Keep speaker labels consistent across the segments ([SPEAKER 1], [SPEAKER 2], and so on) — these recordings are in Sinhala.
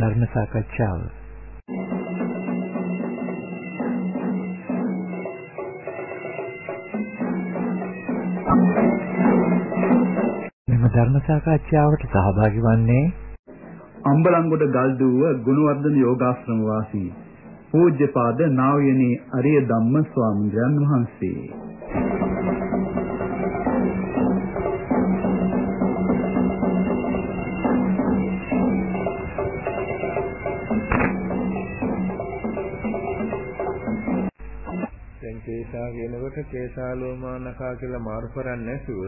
[SPEAKER 1] ධර්ම සාකච්ඡාව. මෙම ධර්ම සාකච්ඡාවට සහභාගී වන්නේ
[SPEAKER 2] අම්බලන්ගොඩ ගල්දුව ගුණවර්ධන යෝගාශ්‍රම වාසී පූජ්‍යපාද නා වූ යනේ අරිය ධම්ම ස්වාමීන් වහන්සේ
[SPEAKER 3] කේසා කියනකොට කේසාලෝමානකා කියලා මාරු කරන්නේ නැතුව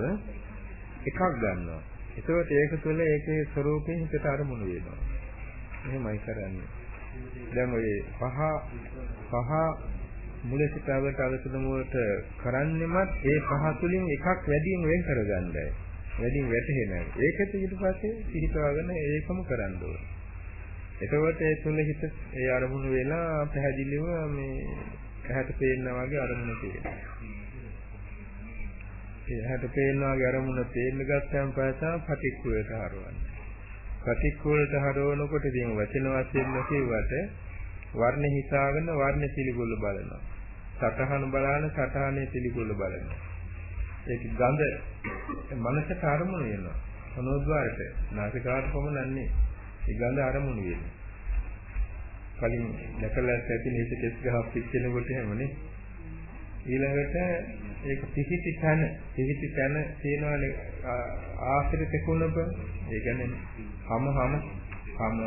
[SPEAKER 3] එකක් ගන්නවා. එතකොට ඒක තුළ ඒකේ ස්වરૂපයෙන් හිතට අරමුණු වෙනවා. එහෙමයි කරන්නේ. දැන් ඔය පහ පහ මුලසිට අවට අවසන මුලට කරන්නෙමත් ඒ පහ තුලින් එකක් වැඩියෙන් වෙන් කරගන්නයි. වැඩියෙන් වැටහෙනයි. ඒකත් ඊට පස්සේ පිළිපවාගෙන ඒකම කරන්න ඕනේ. එතකොට ඒ තුල හිත ඒ අරමුණු වෙලා පැහැදිලිව මේ ඇහැට පේනා වගේ අරමුණ තියෙනවා. ඒ ඇහැට පේනා වගේ අරමුණ තේන්න ගත්තම පස්සා පටික්කුලට හරවන්නේ. පටික්කුලට හරවනකොට ඉතින් වචන වශයෙන් කියවට වර්ණ හිතාගෙන වර්ණ පිළිගොල්ල බලනවා. සතහන බලන සතහනේ පිළිගොල්ල බලනවා. ඒක ගඳ මනසට අරමුණ වෙනවා. මනෝද්වාරයට නාසිකාට පමණන්නේ ඒ ගඳ අරමුණු වෙනවා. කලින් දැකලා ඇති නේද කෙස් ගහක් පිච්චෙනකොට හැමනේ ඊළඟට ඒක පිහිටි තන පිහිටි තන තියනවානේ ආශ්‍රිත කුණප ඒ කියන්නේ හම හම හම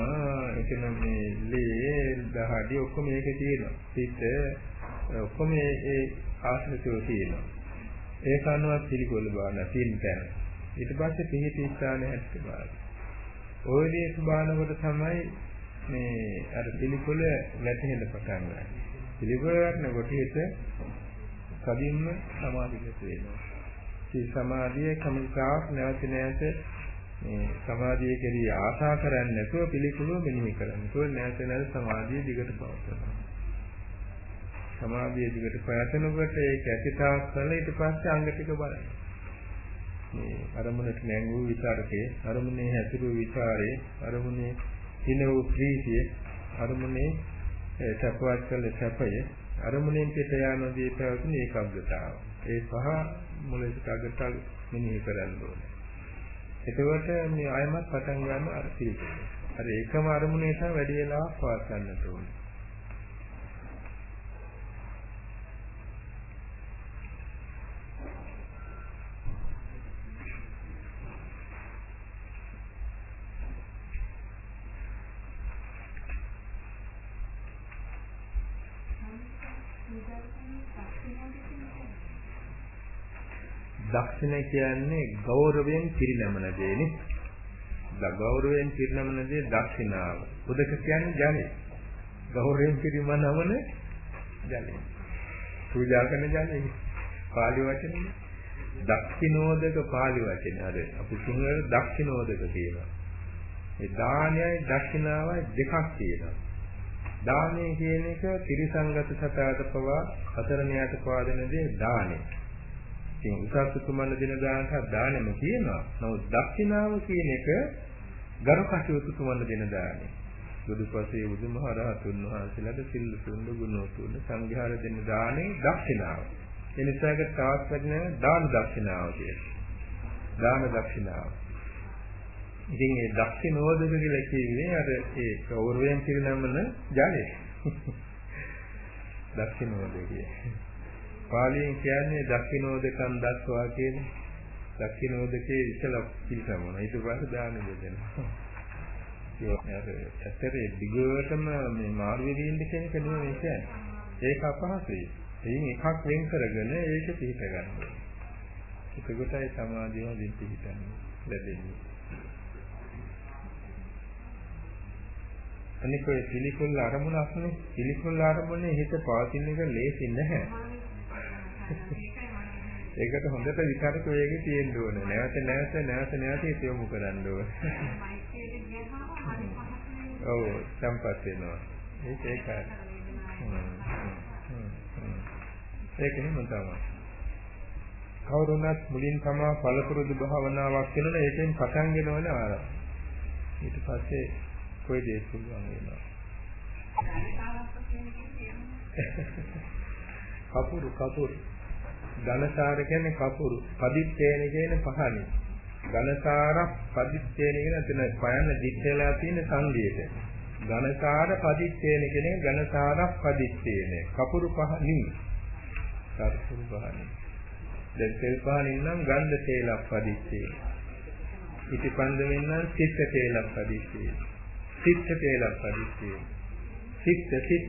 [SPEAKER 3] එතන මේ ලේ දහඩි ඔක්කොම මේක තියෙනවා පිට ඔක්කොම ඒ ආශ්‍රිතව තියෙනවා ඒක අනුව පිළිගොල්ල බාන තියෙන තැන ඊට පස්සේ පිහිටි ස්ථානයේ හැටි බාන ඔය දේ බානකොට තමයි මේ අර පිළිකුල වැටහෙන්න පටන් ගන්නවා. පිළිකුල වැටෙනකොට හිත කදින්ම සමාධිගත වෙනවා. මේ සමාධිය කමිකාවක් නැවත නැවත මේ සමාධිය කෙරෙහි ආශා කරන්නේ නැතුව පිළිකුල මෙනෙහි කරන්නේ. ඒක නැවත නැවත සමාධිය දිගට පවත්වනවා. සමාධිය දිගට පවත්වනකොට ඒක ඇතිතාවක් කරලා ඊට පස්සේ අංග ටික බලන්න. මේ අරමුණට නැංගු විචාරකේ අරමුණේ හැසිරු විචාරේ අරමුණේ හින වූ ප්‍රීතිය අරමුණේ සැපවත් කළ සැපය අරමුණෙන් පිට යනදී පැවතුන ඒකාග්‍රතාව. ඒ පහ මුලින්ම අගට මෙනෙහි කරන්න ඕනේ. එතකොට මේ ආයමත් පටන් ගන්න අර පිළිතුර. අර එකම අරමුණේ තමයි වැඩි වෙලාවක් පවත්වන්නට ඕනේ. දක්ෂින කියන්නේ ගෞරවයෙන් පිරිනමන දෙන්නේ. ගෞරවයෙන් පිරිනමන දේ දක්ෂිනාව. උදක කියන්නේ ජලය. ගෞරවයෙන් පිරිනමනවන ජලය. පූජා කරන ජලය. පාලි වචනේ දක්ෂිනෝදක පාලි වචනේ. අර අපි සිංහල දක්ෂිනෝදක කියනවා. ඒ දානයයි දක්ෂිනාවයි දෙකක් තියෙනවා. දානය කියන එක ත්‍රිසංගත සතාට පවා හතරණයට පවා දෙන දේ දානය. ඉතින් උසස් උතුමන් දෙන දානට දානෙම කියනවා. නමුත් දක්ෂිනාව කියන එක ගරු කටයුතු තුමන් දෙන දානෙ. බුදුපසේ බුදුමහරහතුන් වහන්සේලාට සිල් සුන්දු ගුණෝතුන් සංඝයාර දෙන දානේ දක්ෂිනාව. ඒ නිසා ඒක තවත් වෙන දාන දක්ෂිනාව කියලා. දාන දක්ෂිනාව. ඉතින් මේ දක්ෂිනෝදක කියලා කියන්නේ අර ඒ ගෞරවයෙන් පිරිනමන ජලය. දක්ෂිනෝදකය. පාලියෙන් කියන්නේ දක්ෂිනෝදකන් දක්වා කියන්නේ. දක්ෂිනෝදකේ ඉතල පිළිසමන. ඊට පස්සේ දාන දෙනවා. ඇතරේ දිගටම මේ මාරු වෙමින් ඉන්න කෙනෙක් නෙමෙයි කියන්නේ. ඒක අපහසුයි. එයින් එකක් වෙන් කරගෙන ඒක පිළිප ගන්න. එතකොටයි සමාධිය හොඳින් පිළිපදන්නේ ලැබෙන්නේ. අනික ඔය පිළිකුල් අරමුණක්නේ පිළිකුල් අරමුණේ හිත පවතින එක ලේසි නැහැ. ඒකට හොඳට විචාරක වේගෙ තියෙන්න ඕනේ. නැවත නැවත නැවත නැවත ඒක යොමු කරන්න ඕනේ. ඔව් සම්පත් වෙනවා. ඒක ඒකයි. ඒක එහෙම තමයි. කවුරුණත් මුලින් තමා පළපුරුදු භාවනාවක් කරන ඒකෙන් පටන් ගෙනවන ආරම්භ. ඊට පස්සේ කොයි දෙයක් පුළුවන් වෙනවා. කපුරු කපුරු ධනසාර කියන්නේ කපුරු පදිත්තේන කියන පහනේ. ධනසාරක් පදිත්තේන කියන එතන පයන්න දිත්තේලා තියෙන සංදේශය ධනසාර පදිත්තේන කියන්නේ ධනසාරක් පදිත්තේන. කපුරු පහනින් කපුරු පහනින් දැන් තෙල් පහනින් නම් ගන්ධ තේලක් පදිත්තේන ඉතිපන්දමින් නම් සිත් තේලක් පදිත්තේන සිත් තේලක් පදිත්තේන සිත් සිත්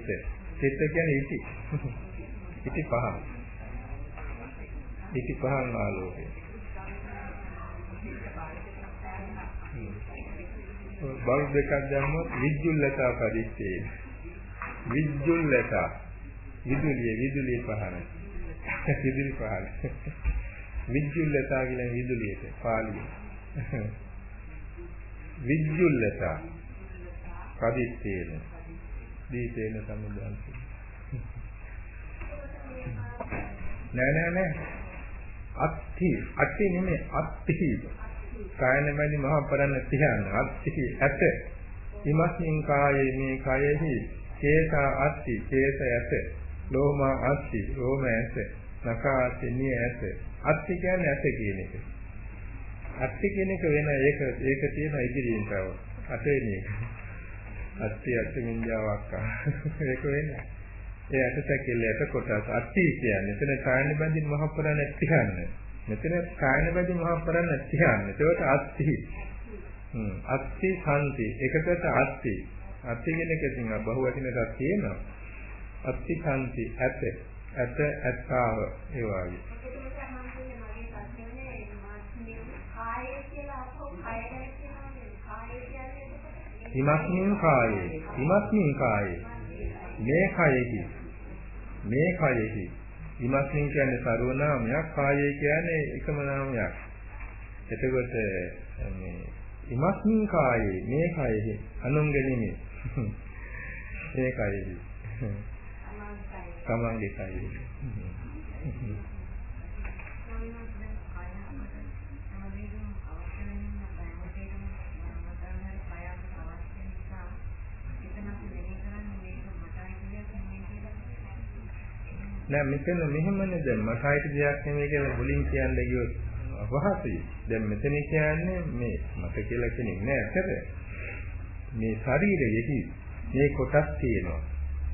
[SPEAKER 3] සිත් කියන්නේ ඉති ඉති පහන් ඉති පහන් ආලෝකය බල්බ් දෙකක් දැම්මොත් විද්‍යුල්ලතා පරිච්ඡේද විද්‍යුල්ලතා විදුලිය විදුලිය පහන. විදුලි පහන. විද්‍යුල්ලතා කියන විදුලියට පාළිය විද්‍යුල්ලතා පරිච්ඡේද. දීතේන සමුදාන්ති. නෑ නෑ නෑ. අත්ති අත්ති නෙමෙයි අත්ති කායන මැදි මහ පරණ තියන අත්ති ඇත. ඉමස්මින් කායේ මේ කයෙහි කේසා අත්ති කේස ඇත. ලෝමා අත්ති ලෝම ඇත. නකා අත්ති නිය ඇත. අත්ති කියන්නේ ඇත කියන එක. අත්ති කියන එක වෙන ඒක ඒක තියෙන ඉදිරියෙන් තව. අතේ මේක. අත්ති අත්ති මින්ජාවක් ඒක වෙන්නේ. ඒ ඇටසැකිල්ලට කොටස් අට්ටි කියන්නේ. එතන කායන බඳින් මහ පුරණ තියන්නේ. මෙතන කායන බඳින් මහ පුරණ තියන්නේ. ඒකට අට්ටි. හ්ම් අට්ටි සම්ති. එකකට අට්ටි. අට්ටි කියන එකකින් බහුවචනයක් තියෙනවා. අට්ටි සම්ති ඇත. ඇත ඇත්තාව ඒ වගේ. ඉමස්මින් කායේ ඉමස්මින් කායේ මේ කයෙහි මේ කයෙහි විමස්මින් කියන්නේ සර්වනාමයක් කායය කියන්නේ එකම නාමයක්. එතකොට මේ විමස්මින් කායේ මේ කයෙහි අනුන්ගෙනෙමි මේ කයෙහි තමන්ගේ කයෙහි නෑ මෙතන මෙහෙමනේ දැන් මතයිට දෙයක් නෙමෙයි කියලා මුලින් කියන්න ගියොත් අපහසුයි. දැන් මෙතන කියන්නේ මේ මත කියලා කෙනෙක් නෑ ඇත්තට. මේ ශරීරයෙහි මේ කොටස් තියෙනවා.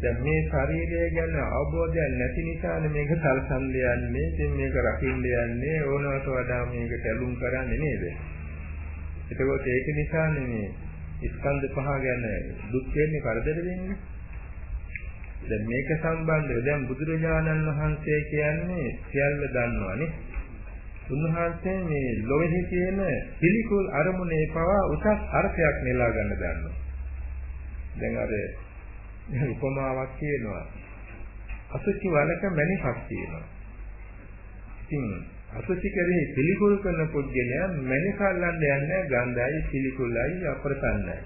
[SPEAKER 3] දැන් මේ ශරීරය ගැන අවබෝධයක් නැති නිසානේ මේක සල්සන් දෙන්නේ, ඉතින් මේක රකින්න යන්නේ ඕනවට වඩා මේක කැලුම් කරන්නේ නේද? එතකොට ඒක නිසානේ මේ ස්කන්ධ පහ ගැන දුක් වෙන්නේ කරදර වෙන්නේ. දැන් මේක සම්බන්ධව දැන් බුදුරජාණන් වහන්සේ කියන්නේ සියල්ල දන්නවනේ. උන්වහන්සේ මේ ලෝකෙහි තියෙන පිළිකුල් අරමුණේ පවා උසස් අර්ථයක් නෙලා ගන්න දන්නවා. දැන් අර උපමාවක් කියනවා. අසුචි වලක මණිකක් තියෙනවා. ඉතින් අසුචි කරේ පිළිකුල් කරන පුද්ගලයා මණිකල්ලන්න යන්නේ ගන්ධයි පිළිකුලයි අප්‍රසන්නයි.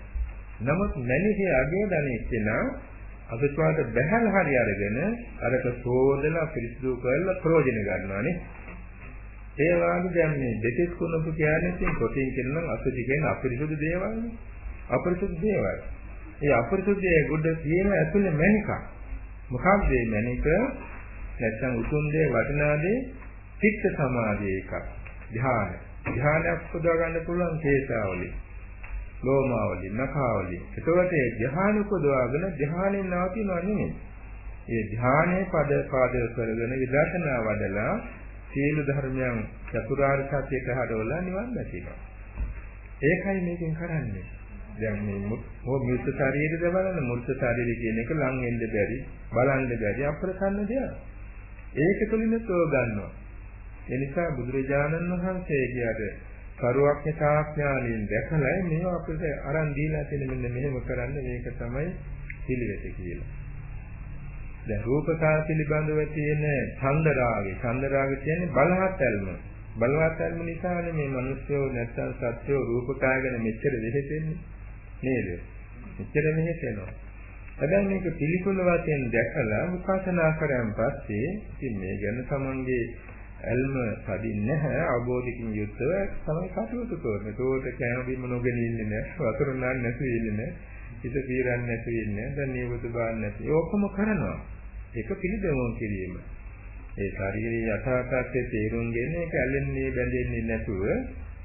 [SPEAKER 3] නමුත් මණිකේ අගය දැනෙච්චනා අසුචිවාද බහැල් හරි අරගෙන අරක සෝදලා පිරිසිදු කරලා ප්‍රයෝජන ගන්නවානේ. ඒ වගේ දැන් මේ දෙතිස් කුණපු කියන්නේ ඉතින් කොටින් කියනනම් අසුචි කියන්නේ අපිරිසුදු දේවල්නේ. අපිරිසුදු දේවල්. ඒ අපිරිසුදු දේ ගොඩ තියෙන ඇතුලේ මැනිකක්. මොකක්ද මේ මැනික? නැත්තම් උතුම් දේ වටිනා දේ චිත්ත සමාධිය එකක්. ධ්‍යාන. ධ්‍යානයක් පුදවා ගන්න පුළුවන් කේසාවලින්. ලෝමාවලින් නඛාවලින්. එතකොට ඒ ධ්‍යාන උපදවාගෙන ධ්‍යානෙන් නවතිනව නෙමෙයි. ඒ ධ්‍යානයේ පද පාදක කරගෙන විදර්ශනා වඩලා සීල ධර්මයන් චතුරාර්ය සත්‍යයට හරවලා නිවන් දැකීම. ඒකයි මේකෙන් කරන්නේ. දැන් මේ මුර්ථ ශරීරය බලන්න මුර්ථ ශරීරය කියන එක ලං වෙන්න බැරි, බලන්න බැරි අප්‍රසන්න දෙයක්. ඒක තුලින්ම තෝ ගන්නවා. ඒ නිසා බුදුරජාණන් වහන්සේ කියade කරුවක්ඥතාඥාණයෙන් දැකලා මේවා අපිට අරන් දීලා තියෙන මෙන්න මෙහෙම කරන්න මේක තමයි පිළිවෙත කියලා. දැන් රූපකාර පිළිබඳව තියෙන ඡන්දරාගය ඡන්දරාගය කියන්නේ බලවත් ඇල්ම. බලවත් ඇල්ම නිසානේ මේ මිනිස්සු නැත්තම් සත්‍යෝ රූපකාය ගැන මෙච්චර දෙහෙතෙන්නේ නේද? මෙච්චර මෙහෙතෙනවා. හැබැයි මේක පිළිකුල වශයෙන් දැකලා විපස්සනා කරන් පස්සේ ඉතින් මේ ගැන තමන්ගේ ඇල්ම පදින්නේ නැහැ අවබෝධකින් යුක්තව තමයි කටයුතු කරන්නේ. ඒකට කෑම බීම නොගෙන ඉන්නේ නැහැ. වතුර නාන්න නැතුව ඉන්නේ නැහැ. හිත පීරන්නේ නැතුව ඉන්නේ නැහැ. දැන් නියපොතු බාන්න නැති. ඔක්කොම කරනවා. ඒක පිළිදෙවුම් කිරීම. ඒ ශාරීරික යථාර්ථයේ තේරුම් ගෙන ඒක ඇලෙන්නේ බැඳෙන්නේ නැතුව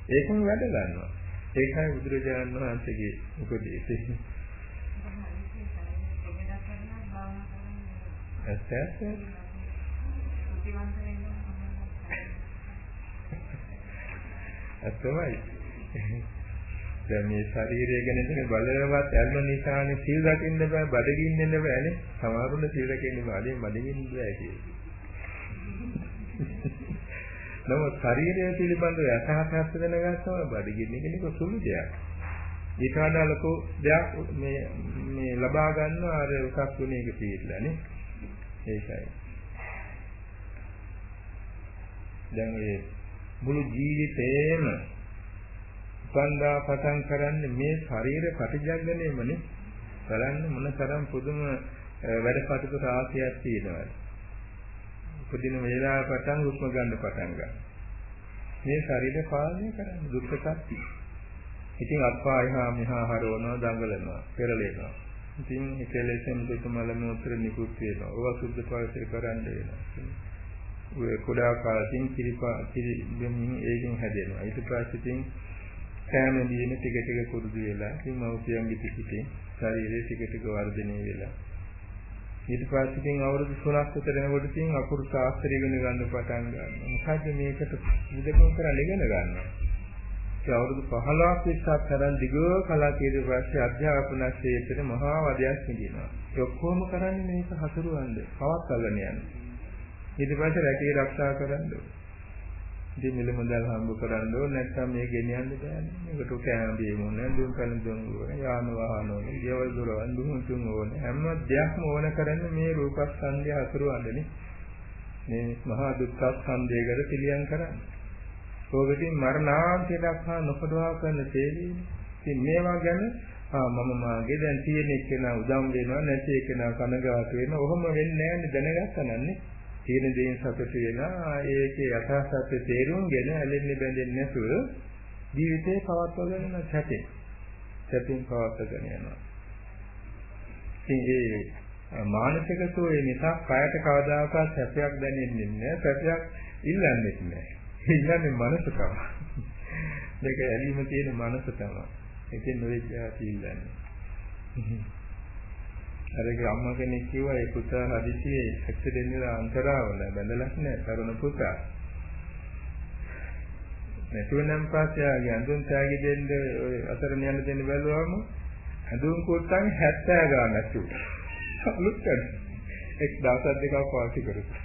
[SPEAKER 3] ඒකම වැඩ ගන්නවා. ඒකයි බුදුරජාණන් වහන්සේගේ උපදේශය. ඇත්ත ඇත්ත. ඇත්තමයි. දැන් මේ ශරීරය ගැන තියෙන බලවත් ඇල්ම නිසානේ සීල් රකින්න බෑ බඩගින්න බෑනේ. සමහරුන්ට සීල් රකින්න බෑ බඩගින්න බෑ කියන්නේ. නමුත් ශරීරය පිළිබඳව යථාර්ථයක් දැනගත්තම බඩගින්න කෙනෙක් සුළු දෙයක්. ඊට වඩා ලොකු දෙයක් මේ මේ ලබා ගන්න අර උසස් ගුණයක පිළිලානේ. ඒකයි. දැන් මේ මුළු ජීවිතේම උපන්දා පටන් කරන්නේ මේ ශරීර ප්‍රතිජග්ගණයමනේ. බලන්න මොන තරම් පුදුම වැඩ කටයුතු රාශියක් තියෙනවද. උපදින වේලාව පටන් හුස්ම ගන්න පටන් ගන්න. මේ ශරීර පාලනය කරන්න දුක්ඛ සත්‍ය. ඉතින් අප්පා එහා මෙහා හරවනවා දඟලනවා පෙරලෙනවා. ඉතින් හිතලෙසෙන් දෙකමල මොහොතේ නිකුත් වෙනවා. ඕවා සුද්ධ පවිත්‍ර කරන්න වෙනවා. ඔය කුඩා කාලෙකින් කිරිපා කිරි දෙමින් ඒකෙන් හැදෙනවා. ඊට පස්සේ ඉතින් කෑම දීන ටික ටික කුරුදු වෙලා ඉතින් මව්පියන්ගේ පිටින් ශරීරයේ ටික ටික වර්ධනය වෙලා ඊට පස්සේ ඉතින් අවුරුදු 3ක් විතර යනකොට ඉතින් අකුරු ශාස්ත්‍රය ඉගෙන ගන්න පටන් ගන්නවා. මොකද මේකට විදකම් කරලා ඉගෙන ගන්නවා. ඒ අවුරුදු 15ක් 20ක් තරම් දිගව කලා කීර්ති පස්සේ අධ්‍යාපන ක්ෂේත්‍රයේ මහා වදයක් නිදිනවා. ඒ ඔක්කොම කරන්නේ මේක හසුරුවන්න, පවත්වාගෙන යන්න. ඊට පස්සේ රැකී ආරක්ෂා කරන්න ඕනේ. ඉතින් මිල මුදල් හම්බ කරන්න ඕන නැත්නම් මේ ගෙනියන්න බෑනේ. මේකට කෑම බීම ඕනේ, දුම් කන දුම් ඕනේ, යාන වාහන ඕනේ, ගෙවල් දොරවල් දුම් තුන් ඕනේ. හැම දෙයක්ම ඕන කරන්නේ මේ රූපස්කන්ධය හසුරවන්නනේ. මේ මහා දුක්ඛස්කන්ධයකට පිළියම් කරන්නේ. ඕකකින් මරණාන්තය දක්වා නොපදවා කරන තේරෙන්නේ. ඉතින් මේවා ගැන ආ මම මාගේ දැන් තියෙන එක්කෙනා උදම් වෙනවා නැති එක්කෙනා කනගාටු වෙනවා. ඔහොම වෙන්නේ නැහැ දැනගත්තා නන්නේ. තියෙන දේෙන් සතුට වෙලා ඒකේ යථා සත්‍ය තේරුම්ගෙන ඇලෙන්නේ බැඳෙන්නේ නැතුව ජීවිතේ පවත්වාගෙන යන සැපේ සැපින් පවත්වාගෙන යනවා. ඉතින් ඒ මානසික සෝයේ නිසා කායට කවදාකවත් සැපයක් දැනෙන්නේ නැහැ සැපයක් ඉල්ලන්නේ නැහැ. ඉල්ලන්නේ මනස තමයි. මේක ඇලීම තියෙන මනස තමයි. ඒකෙන් නොවේ ඉල්ලන්නේ. අරගේ අම්මා කෙනෙක් කිව්වා ඒ පුතා හදිසියේ ඇක්සිඩන්ට් වෙලා අන්තරාවල බැඳලක් නැහැ තරුණ පුතා. නැතුවනම් පස්සේ ආගේ අඳුන් තෑගි දෙන්න ඔය අතරම යන දෙන්න බැලුවම අඳුන් කොට්ටන් 70 ගානක් තිබුණා. අලුත් කරේ. එක් දවස් දෙකක් පාවිච්චි කරලා.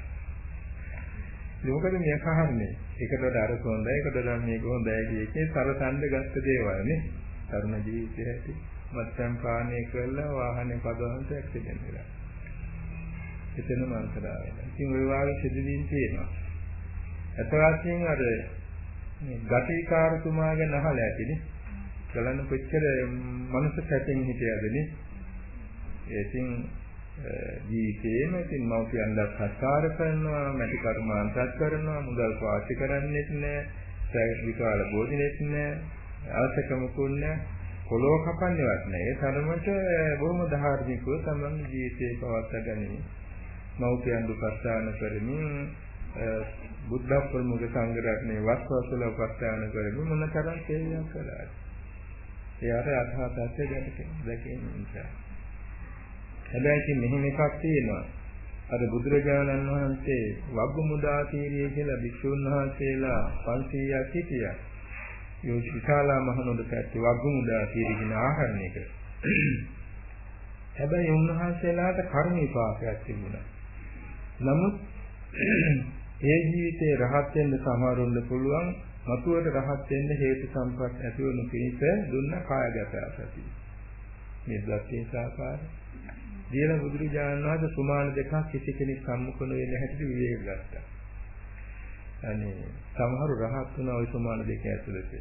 [SPEAKER 3] මොකද මේ කහන්නේ? එකට අර හොඳයි, එකට මේක හොඳයි කියකේ සරසන්න ගත්ත දේවල් නේ. තරුණ ජීවිතය ඇති. මත්ස්‍යම් පානය කරලා වාහනේ පදවන්නට ඇක්සිඩන්ට් වෙලා. එතනම අන්තරා වෙනවා. ඉතින් ওই වාගේ සිදුවීම් තියෙනවා. අතවාසියෙන් අර මේ ගටිකාරතුමා ගැන අහලා ඇතිනේ. ගලන කොච්චර මනස කැපෙන් හිටියදනේ. ඉතින් ජීවිතේම ඉතින් මව්පියන් දස්සකාර කරනවා, මැටි කර්මාන්තයක් කරනවා, මුදල් පාවිච්චි කරන්නේත් නැහැ, විකාල බෝධිනෙත් නැහැ, අවශ්‍යකමකුත් නැහැ. පොළොව කපන්නේවත් නැහැ. ඒ තරමට බොහොම ධාර්මිකව තමන්ගේ ජීවිතේ පවත්වා ගැනීම. මෞපියන් දුපස්ථාන කරමින් බුද්ධ ප්‍රමුඛ සංඝ රත්නේ වස්වසල උපස්ථාන කරමින් මොන තරම් සේවයක් කළාද. ඒ අර අධාතත්‍ය දැකගෙන දැකීම නිසා. හැබැයි ඉතින් මෙහෙම එකක් තියෙනවා. අර බුදුරජාණන් වහන්සේ වග්ගමුදා තීරිය කියලා භික්ෂුන් වහන්සේලා 500ක් හිටියා. යෝ විශාලා මහනුවර පැත්තේ වග්ගමුදා තීරගෙන ආහරණයක. හැබැයි උන්වහන්සේලාට කර්ම විපාකයක් තිබුණා. නමුත් ඒ ජීවිතේ රහත් වෙන්න සමහරුන්න පුළුවන් මතුවට රහත් වෙන්න හේතු සම්පත් ඇති වුණු කෙනෙක් දුන්න කායගත සති. මේ ධර්මයේ සාකාරය. දියල බුදුරජාණන් වහන්සේ සුමාන දෙකක් කිසි කෙනෙක් සම්මුඛ නොවේ නැහැටි විවේක ගත්තා. අනේ සමහරු රහත් වුණා ওই සමාන දෙක ඇතුළත.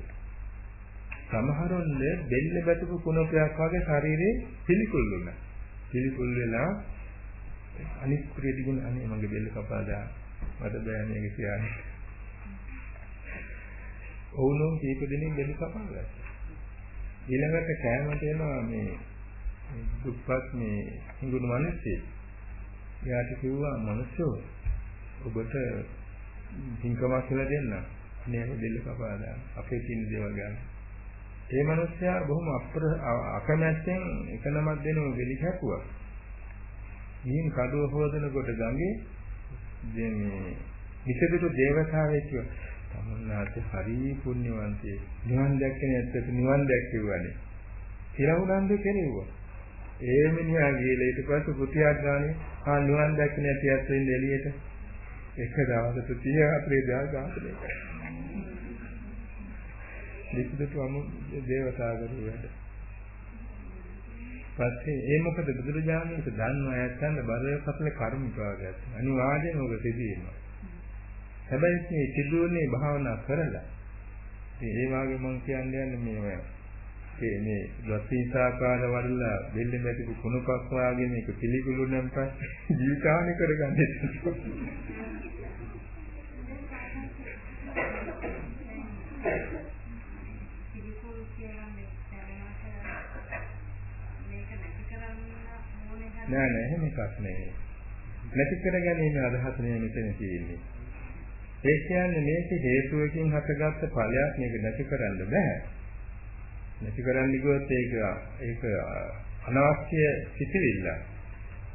[SPEAKER 3] සමහරුන්ගේ බෙල්ල බැටපු කුණපයක් වගේ ශරීරේ පිළිකුල් වුණා. පිළිකුල් වෙලා අනිත් කුරියදීගෙන අනේ මගේ බෙල්ල කපා දාන්න. මට බෑ මේක කියන්නේ. ඔවුනොන් කීප දෙනෙක් බෙල්ල කපා ගත්තා. ඊළඟට කෑමට එනවා මේ දුප්පත් මේ හිඟුණු මිනිස්සෙක්. එයාට කිව්වා මිනිස්සු ඔබට හිංකමක් කියලා දෙන්න. මේ බෙල්ල කපා දාන්න. අපේ තියෙන දේවල් ගන්න. ඒ මිනිස්සයා බොහොම අප්‍ර අකමැත්තෙන් එක නමක් දෙනව වෙලි කැපුවා. ගිහින් කඩුව හොදනකොට ගඟේ මේ විසබිතු දේවතාවෙක් කිව්වා තමුන්නාට හරි පුණ්‍යවන්තයෙක් නිවන් දැක්කේ නැත්නම් නිවන් දැක්කේවනේ කියලා උනන්දු කෙරෙව්වා ඒ මිනිහා ගිහලා ඊට පස්සේ පුතියක් ගානේ ආ නිවන් දැක්කේ නැති ඇත්ත වෙන්නේ එළියට එක දවසට 30 40 දා ගාතලේ ලිපිදතු අමු දේවතාවරු වැඩ පස්සේ ඒ මොකද බුදුරජාණන් වහන්සේ දන්නවා ඇත්තන්ද බරය කපල කර්ම විපාකයක්. අනිවාර්යයෙන්ම ඔබ සිදුවෙනවා. හැබැයි මේ සිදුවන්නේ භාවනා කරලා. ඉතින් ඒ වගේ මම කියන්නේ යන්නේ මේ මේ මේ දසීසාකාර වඩලා දෙල්ලෙ මැටිකු කුණපක් වාගේ මේක පිළිකුළු නම් පස්සේ ජීවිතාවනි කරගන්නේ. නෑ නෑ එහෙම එකක් නෙවෙයි. නැති කර ගැනීම අදහස නෙවෙයි මෙතන තියෙන්නේ. ඒ කියන්නේ මේක හේතුවකින් හටගත්ත ඵලයක් මේක නැති කරන්න බෑ. නැති කරන්න ගියොත් ඒක ඒක අනවශ්‍ය සිතිවිල්ල.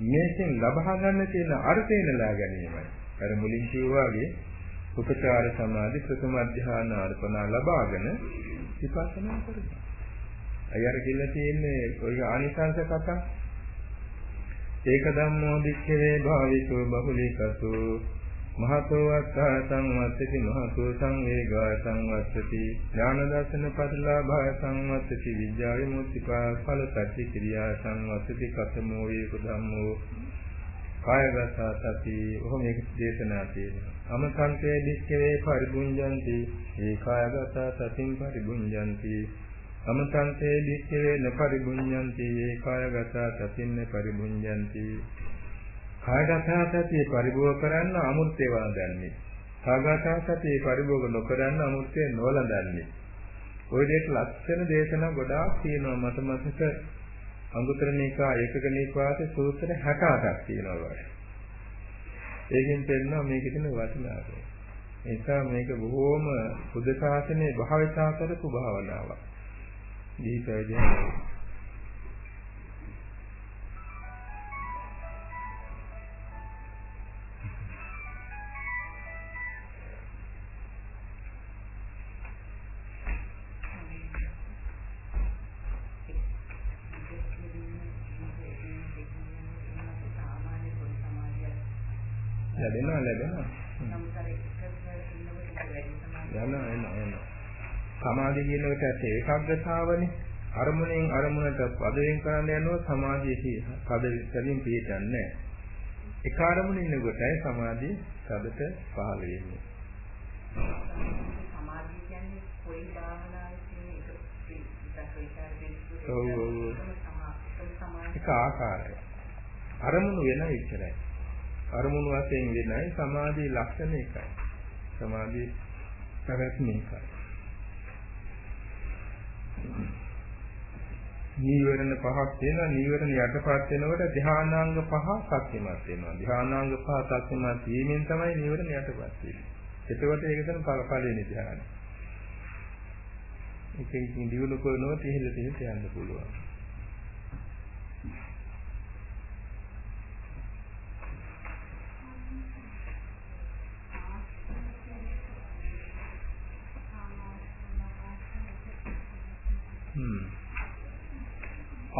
[SPEAKER 3] මේකෙන් ලබා ගන්න තියෙන අර්ථය නෙලා ගැනීමයි. අර මුලින් කිව්වා වගේ උපචාර සමාධි ප්‍රථම අධ්‍යාන අර්පණා ලබාගෙන විපස්සනා කරනවා. අයර කියලා තියෙන්නේ ඔය ආනිසංස කතා ඒක ධම්මෝ දික්ඛවේ භාවිතෝ බහුලීකසු මහතෝ අත්ථා සංවත්ති මහතෝ සංවේගා සංවත්ති ඥාන දර්ශන පරිලාභා සංවත්ති විද්‍යා විමුක්තිපා ඵල සත්‍ය ක්‍රියා සංවත්ති කතමෝ වේක ධම්මෝ කායගත සති ඔහොම මේක දේශනා තියෙනවා. අමසංකේ දික්කවේ පරිබුඤ්ජಂತಿ ඒ කායගත සතින් පරිබුඤ්ජಂತಿ. අමසංකේ දික්කවේ නපරිබුඤ්ජಂತಿ ඒ කායගත සතින් පරිබුඤ්ජಂತಿ. කායගත සතිය පරිභෝග කරන්න අමුර්තේ වළඳන්නේ. කායගත සතිය පරිභෝග නොකරන්න අමුර්තේ නොවළඳන්නේ. ওই දෙයට ලක්ෂණ දේශනා ගොඩාක් තියෙනවා. මත මතක අඟුතර නිකා ඒකක නිකාසේ සූත්‍ර 68ක් තියෙනවා ඒකෙන් පෙන්නනවා මේකේ තියෙන වටිනාකම. ඒ නිසා මේක බොහෝම බුද්ධ ශාසනයේ භාවිතා කරපු භාවනාවක්. දීපයදී සමාධිය කියන එකට ඒකාග්‍රතාවනේ. අරමුණෙන් අරමුණට පදයෙන් කරන්න යනවා සමාධියේ පද විස්තරින් පිළිටන්නේ ඒක අරමුණින් ඉන්නකොටයි සමාධිය සබට පහළ වෙන්නේ.
[SPEAKER 4] සමාධිය කියන්නේ කොයි භාවනාවේ
[SPEAKER 3] ඔව් ඔව් ඒක ආකාරය අරමුණු වෙන විතරයි. අරමුණු වශයෙන් වෙනයි සමාධියේ ලක්ෂණ එකයි. සමාධියේ පැවැත්ම එකයි නීවරණ පහක් තියෙනවා. නීවරණ යටපත් වෙනකොට ධානාංග පහ සත්‍යමත් වෙනවා. ධානාංග පහ සත්‍යමත් වීමෙන් තමයි නීවරණ යටපත් වෙන්නේ. එතකොට ඒක තමයි පළපළවෙනි ධානය. ඒකෙන් දියුණු කරනකොට ඉහළ තියෙන්න යන්න පුළුවන්.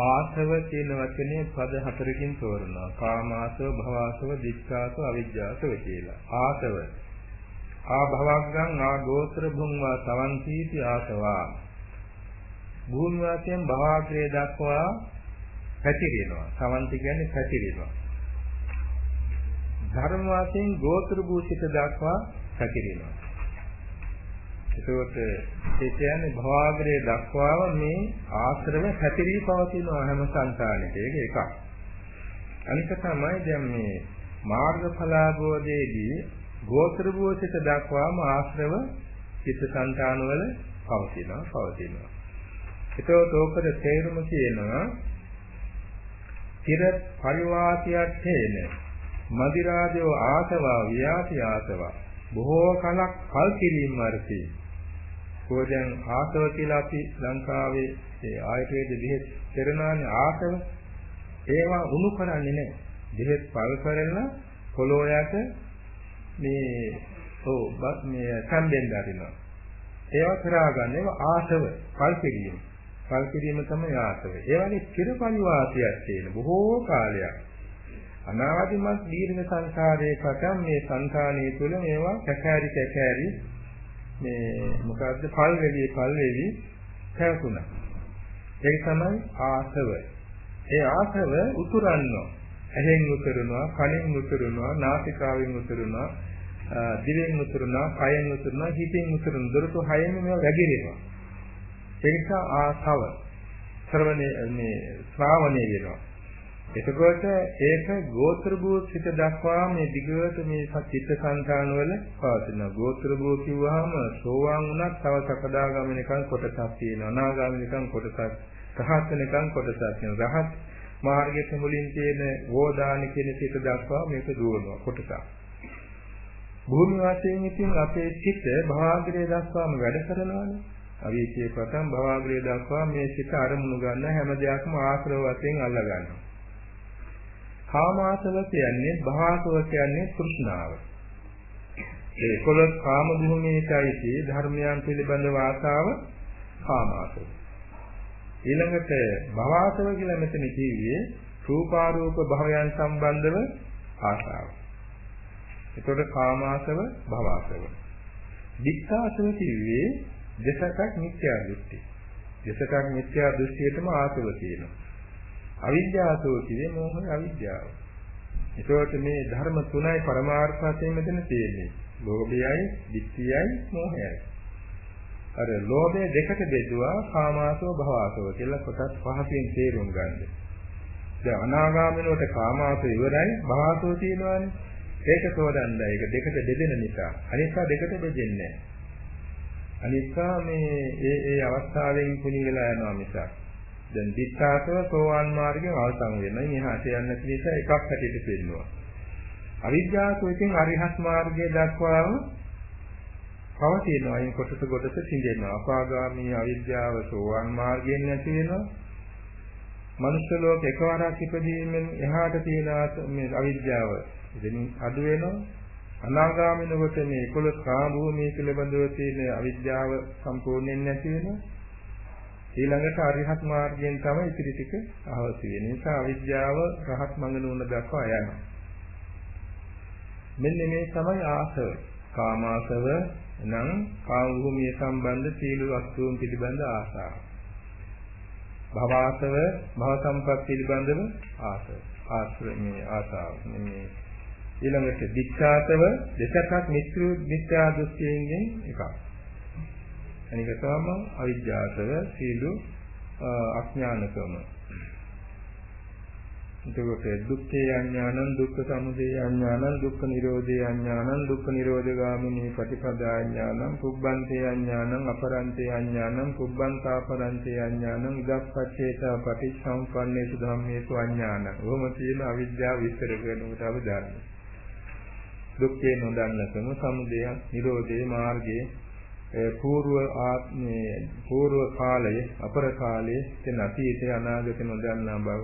[SPEAKER 3] ආසව කියන වචනේ පද හතරකින් තෝරනවා. කාමාසව, භවආසව, දික්ඛාසව, අවිජ්ජාසව කියලා. ආසව. ආ භවග්ගං ආ ගෝත්‍ර භුංවා සවන්තිති ආසවා. භූමි වාසයෙන් භවග්‍රේ දක්වා පැතිරෙනවා. සවන්ති කියන්නේ පැතිරෙනවා. ධර්ම වාසයෙන් ගෝත්‍ර භූෂිත දක්වා පැතිරෙනවා. ඒකෝට ඒ කියන්නේ භවග්‍රේ දක්වාම මේ ආශ්‍රම පැතිරී පවතිනවා හැම සංකාණයක. ඒක එකක්. අනික තමයි දැන් මේ මාර්ගඵලාභෝධයේදී ගෝත්‍ර භූසිත දක්වාම ආශ්‍රව චිත්තසංතාන වල පවතිනවා පවතිනවා. ඒතකොට ඕකද තේරුම කියනවා තිර පරිවාසියක් තේන මදිරාජෝ ආසවා වියාති ආසවා බොහෝ කලක් කල් කිරීම වර්ති. කොහෙන් ආසව කියලා අපි ලංකාවේ ඒ ආයතනයේ දෙහෙත් කරනානේ ආසව ඒවා උණු කරන්නේ නැහැ. දෙහෙත් පල් කරලා පොළොව යට මේ ඔව් මේ සම්බෙන් දරිනවා. ඒවා කරාගන්න ඒවා ආසව පල් කිරීම. පල් කිරීම තමයි ආසව. ඒ වගේ චිරපරිවාසයක් තියෙන බොහෝ කාලයක්. අනාවදිමත් දීර්ඝ සංසාරයේ පටන් මේ සංඛාණයේ තුල මේවා කැකෑරි කැකෑරි මේ මොකද්ද පල් වෙවි පල් වෙවි පැවතුණා. ඒක තමයි ආසව. ඒ ආසව උතුරනවා. ඇහෙන් උතුරනවා, කනෙන් උතුරනවා, නාසිකාවෙන් උතුරනවා, දිවෙන් උතුරනවා, කයෙන් උතුරනවා, හිතෙන් උතුරනවා. දොරටු හයෙම මේවා වැగిරෙනවා. ඒ නිසා ආසව ශ්‍රවණේ මේ ශ්‍රාවණය වෙනවා. එතකොට ඒක ගෝත්‍ර භූ සිත දක්වා මේ දිගට මේ චිත්ත සංකාන වල පවතින ගෝත්‍ර භූ කිව්වහම සෝවාන් වුණත් තව සකදාගාමිනිකන් කොටසක් තියෙනවා. අනාගාමිනිකන් කොටසක් රහත් වෙනකන් කොටසක් තියෙනවා. රහත් මාර්ගයේ මුලින් තියෙන වෝදාන කියන සිත දක්වා මේක දුවනවා කොටසක්. භූමි වාසයෙන් ඉතින් අපේ චිත්ත භාග්‍රය දක්වාම වැඩ කරනවානේ. අවීචයේ ප්‍රථම භවග්‍රය දක්වා මේ සිත අරමුණු ගන්න හැම දෙයක්ම ආශ්‍රව වශයෙන් අල්ල ගන්නවා. කාමාසව කියන්නේ භාසව කියන්නේ තෘෂ්ණාව. ඒ කොළොස් කාම භූමියේයි ධර්මයන් පිළිබඳව ආසාව කාමාසව. ඊළඟට භවාසව කියලා මෙතන කිව්වේ රූපාරූප භවයන් සම්බන්ධව ආසාව. එතකොට කාමාසව භවාසව. දික්ඛාසව කිව්වේ දෙසකක් මිත්‍යා දෘෂ්ටි. දෙසකක් මිත්‍යා දෘෂ්ටියටම ආසව තියෙනවා. අවිද්‍යාවතෝ කියේ මෝහය අවිද්‍යාව. ඒකෝට මේ ධර්ම තුනයි පරමාර්ථ වශයෙන් මෙතන තියෙන්නේ. ලෝභයයි, ditthiyයි, මෝහයයි. අර ලෝභය දෙකට බෙදුවා කාමාසෝ භවාසෝ කියලා කොටස් පහකින් තේරුම් ගන්න. දැන් අනාගාමිනෝට කාමාසෝ ඉවරයි භවාසෝ තියෙනවානේ. ඒක තෝරන්න ඒක දෙකට බෙදෙන නිසා. අනිත් දෙකට බෙදෙන්නේ නැහැ. අනිත්තා මේ ඒ ඒ අවස්ථාවෙන් කුණි වෙලා යනවා මිසක් දැන් දිත්තාසව සෝවාන් මාර්ගයෙන් අවසන් වෙනවා. මෙහාට යන්න නිසා එකක් හැටියට පෙන්නවා. අවිද්‍යාවයෙන් අරිහත් මාර්ගය දක්වාම පවතිනවා. අයින් කොටස කොටස සිඳෙනවා. අපාගාමී අවිද්‍යාව සෝවාන් මාර්ගයෙන් නැති වෙනවා. මනුෂ්‍ය ලෝක එකවරක් ඉපදීමෙන් එහාට තියෙන මේ අවිද්‍යාව ඉතින් අඩු වෙනවා. අනාගාමින කොට මේ 11 කාම භූමිය පිළිබඳව තියෙන අවිද්‍යාව සම්පූර්ණයෙන් නැති වෙනවා. ඊළඟට අරිහත් මාර්ගයෙන් තමයි ඉතිරි ටික අවශ්‍ය වෙන නිසා අවිද්‍යාව රහත් මඟ නුන දක්වා යනවා. මෙන්න මේ තමයි ආසව. කාමාසව නම් කාම භූමිය සම්බන්ධ සීල වස්තුන් පිළිබඳ ආසාව. භවආසව භව සම්පත් පිළිබඳව ආසව. ආශ්‍රමයේ ආසාව. මේ ඊළඟට දික්ඛාතව දෙසකක් මිත්‍ර මිත්‍යා දෘෂ්ටියෙන් එකක්. අනික තමයි අවිජ්ජාතව සීලු අඥානකම. එතකොට දුක්ඛේ අඥානං දුක්ඛ සමුදය අඥානං දුක්ඛ නිරෝධේ අඥානං දුක්ඛ නිරෝධගාමිනී පටිපදා අඥානං පුබ්බන්තේ අඥානං අපරන්තේ අඥානං පුබ්බන්තාපරන්තේ අඥානං ඉදප්පච්චේතා පටිච්චසමුප්පන්නේසු ධම්මේසු අඥානං. ඔහොම තියෙන අවිද්‍යාව විස්තර කරනකොට අවදානයි. දුක්ඛේ නොදන්නකම සමුදය නිරෝධේ මාර්ගයේ పూర్ව ආත්මයේ పూర్ව කාලයේ අපර කාලයේ තෙන අතීතය අනාගතය නොදන්නා බව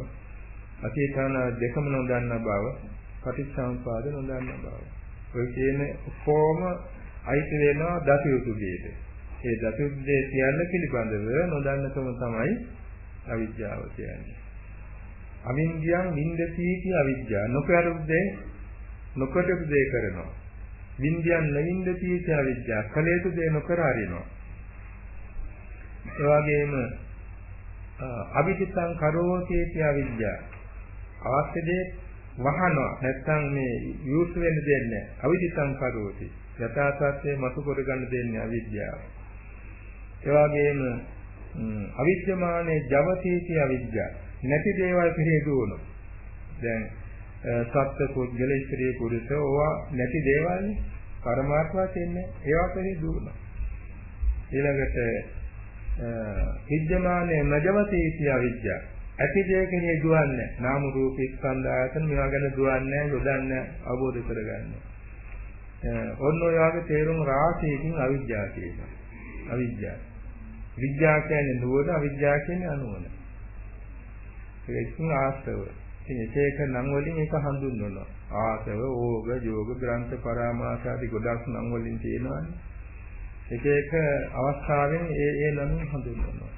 [SPEAKER 3] අතීතන දෙකම නොදන්නා බව පටිච්චසමුපාද නොදන්නා බව. ඔය කියන කොහොම අයිති වෙනවා දසයුතු දෙයට ඒ දසයුතු දෙය කියන්න පිළිබඳව නොදන්නකම තමයි අවිද්‍යාව කියන්නේ. අවින්දියන් වින්දති කිය අවිද්‍යාව. නොකරුදේ නොකටු දෙය කරනවා. වින්දියන් නැවින්ද තීච අවිද්‍යාව කලේතු දේ නොකර හරිනවා. ඒ වගේම අවිදිතං කරෝති තී අවිද්‍යාව. අවශ්‍ය දේ වහනවා නැත්නම් මේ යූස් වෙන්න දෙන්නේ අවිදිතං කරෝති. යථා සත්‍යය මතු කරගන්න දෙන්නේ අවිද්‍යාව. ඒ වගේම අවිද්‍යමානේ ජවතීති අවිද්‍යාව. නැති දේවල් පිළිදුවන. දැන් සත්ත්ව පුද්ගල ස්ත්‍රී පුරුෂ ඕවා නැති දේවල්නේ. පරමාර්ථ වශයෙන් ඒවා කෙරේ දුවනවා. ඊළඟට විද්‍යමානයේ නජවතීති අවිද්‍යාව. ඇති දේ කෙරේ දුවන්නේ. නාම රූප ස්කන්ධ ආයතන මේවා ගැන දුවන්නේ, යොදන්නේ, අවබෝධ කරගන්නේ. ඔන්න ඔය වගේ තේරුම් රාශියකින් අවිද්‍යාව කියනවා. අවිද්‍යාව. විද්‍යාව කියන්නේ නුවණ, අවිද්‍යාව කියන්නේ අනුවණ. ඒකකින් ආශ්‍රව. එක නම් වලින් ඒක හඳුන්වනවා. ආසව, ඕග, යෝග, ග්‍රන්ථ, පරාමාස ආදී ගොඩක් නම් වලින් තියෙනවානේ. එක එක අවස්ථාවෙන් ඒ ඒ නම් හඳුන්වනවා.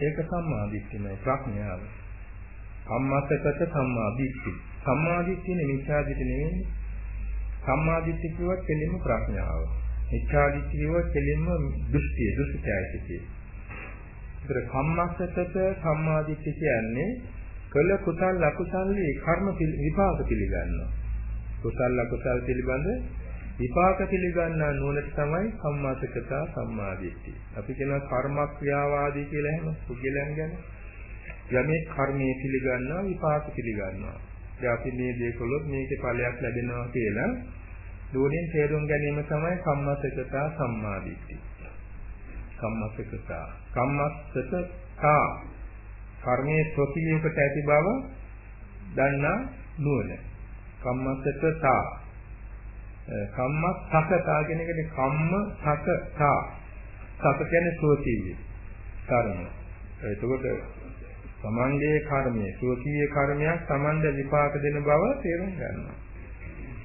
[SPEAKER 3] ඒක සම්මාදිට්ඨියයි ප්‍රඥාව. සම්මාසකත සම්මාදිට්ඨි. සම්මාදිට්ඨියනේ මිත්‍යාදිට්ඨි නෙවෙයි. සම්මාදිට්ඨි කියුවත් කෙලින්ම ප්‍රඥාව. මිත්‍යාදිට්ඨි කියුවත් කෙලින්ම දෘෂ්ටිය, දෘෂ්ටියයි. ඒතර කම්මස්සකත සම්මාදිට්ඨි කියන්නේ කළ කුසල් අකුසල් කර්ම විපාක පිළිගන්නවා. කුසල් අකුසල් පිළිබඳ විපාක පිළිගන්නා නුවණට තමයි සම්මාසකතා සම්මාදිට්ඨිය. අපි කියනවා කර්මක්‍රියාවාදී කියලා එහෙම පුද්ගලයන් ගැන. යමේ කර්මයේ පිළිගන්නවා විපාක පිළිගන්නවා. දැන් අපි මේ දේ කළොත් මේකේ ඵලයක් ලැබෙනවා කියලා නුවණින් තේරුම් ගැනීම තමයි සම්මාසකතා සම්මාදිට්ඨිය. කම්මස්සකතා කම්මස්සකතා කර්මයේ ස්වකීයකට ඇති බව දන්නා නුවණ. කම්මස්සකතා කම්මස්සකතා කියන එකට කම්ම සකතා සක කියන්නේ ස්වකීය කර්ම එතකොට තමන්ගේ කර්මයේ ස්වකීය කර්මයක් තමන්ද විපාක දෙන බව තේරුම් ගන්නවා.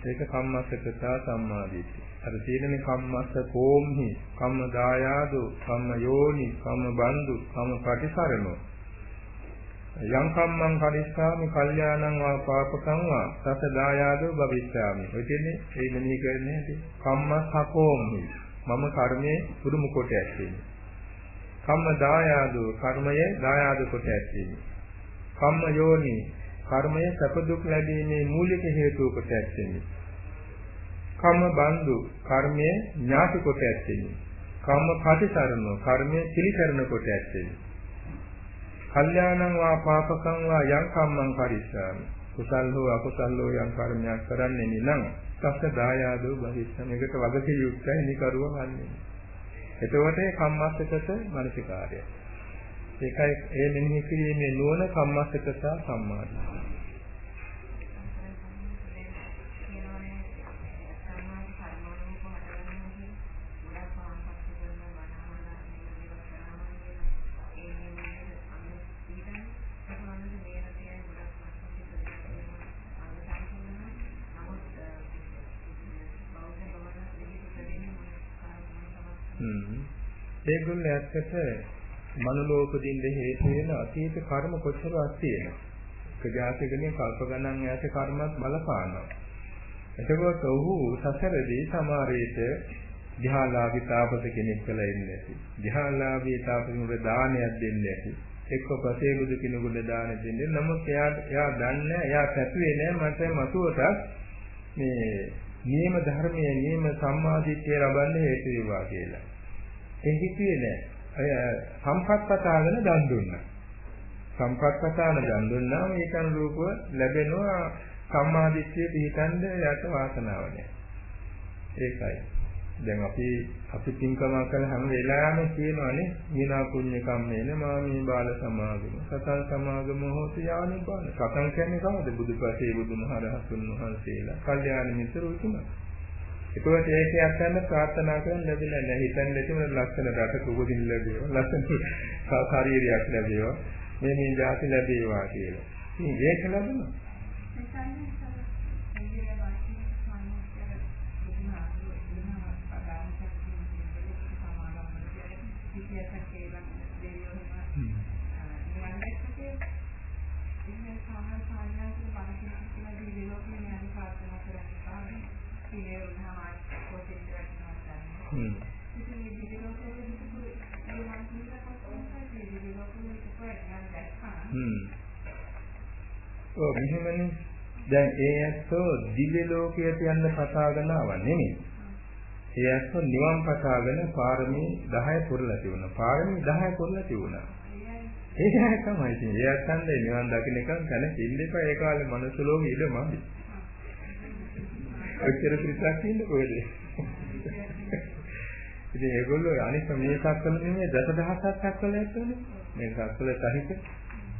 [SPEAKER 3] ඒක කම්මස්සකතා සම්මාදිට්ඨිය. අර තීරණ කම්මස්ස කෝම්හි කම්ම දායාදු කම්ම යෝනි කම්ම බන්දු කම්ම පටිසරණෝ යං කම්මං කරිස්සාමි කල්යාණං වා පාපකං වා සස දායාදෝ භවිස්සාමි. ඔය කියන්නේ ඒ මෙනෙහි කරන්නේ. නැති කම්මස්සකෝම්හි මම කර්මයේ පුරුමු කොට ඇත්තේ. කම්ම දායාදෝ කර්මයේ දායාද කොට ඇත්තේ කම්ම යෝනි කර්මයේ සැප දුක් ලැබීමේ මූලික හේතුව කොට ඇත්තේ කම්ම බන්දු කර්මය ඥාති කොට ඇත්තේ. කම්ම ප්‍රතිසරණෝ කර්මය පිළිකරන කොට ඇත්තේ. කල්යාණං වා පාපකං වා යං කම්මං කරිස්සාමි. කුසල් හෝ අකුසල් හෝ යම් කර්මයක් කරන්නේ නම් සස්ස දායාදෝ බහිස්සම එකට වගකී යුක්තයි නිකරුව වන්නේ. එතකොට කම්මස්සකත මනසිකාරය. ඒකයි ඒ මෙනෙහි කිරීමේ නුවණ කම්මස්සකත සම්මාදිට්ඨිය. ඒගොල්ලෝ ඇත්තට මනුලෝකදින්ද හේතු වෙන අතීත කර්ම කොච්චරක් තියෙනවා. එක ජාතිකනේ කල්ප ගණන් ඈත කර්මත් බලපානවා. එතකොට ඔහු සසරදී සමාරේත ධ්‍යාලාභී තාපස කෙනෙක් කියලා ඉන්නේ නැති. ධ්‍යාලාභී තාපසුන්ට දානයක් දෙන්නේ නැති. එක්ක පසේබුදු කෙනෙකුට දාන දෙන්නේ. නමුත් එයා එයා දන්නේ එයා පැතුවේ නෑ මට මතුවට මේ නියම ධර්මයේ නියම සම්මාදිට්ඨිය ලබන්න හේතු වේවා කියලා. ඒ හිතුවේ නෑ. අය සම්පත් කතාගෙන දන් දුන්නා. සම්පත් කතාන දන් දුන්නාම ඒක අනුරූපව ලැබෙනවා සම්මාදිට්ඨිය පිළිතන්ද යට වාසනාව නෑ. ඒකයි. දැන් අපි අපි පින්කම කරන හැම වෙලාවෙම කියනවානේ විනා පුඤ්ඤ කම්මේන මාමී බාල සමාගම සතන් සමාගම හොත යානිබාන සතන් කියන්නේ කවුද බුදුපසේ බුදුමහරහතුන් වහන්සේලා කල්යාණ මිත්‍ර උතුමන් ඒකෝට ඒකයක් ගන්න ප්‍රාර්ථනා කරන ලැබිලා නැහැ. හිතන්නේ තිබුණ ලක්ෂණ රටක උපදින්න ලැබේවා. ලක්ෂණ ශාරීරියක් ලැබේවා. මේ මේ જાති ලැබේවා කියලා. ඉතින් ඒක ලැබුණා. හ්ම්. ඔව් මෙහෙමනේ දැන් ඒ ඇත්තෝ දිව්‍ය ලෝකයට යන්න පතාගෙන ආව නෙමෙයි. ඒ ඇත්තෝ නිවන් පතාගෙන පාරමී 10 පුරලා තිබුණා. පාරමී 10 පුරලා තිබුණා. ඒක තමයි ඉතින්. ඒ ඇත්තන්ට නිවන් දකින්න එක ගැන ඉල්ලෙපා ඒ කාලේ මනුස්ස ලෝකෙ ඉඳමයි. ඔච්චර පිටක් ඉන්න කොහෙද? ඉතින් ඒගොල්ලෝ අනිත් මේ සක්වල නෙමෙයි දසදහසක් සක්වල ඇත්තනේ. මේ සක්වල සහිත.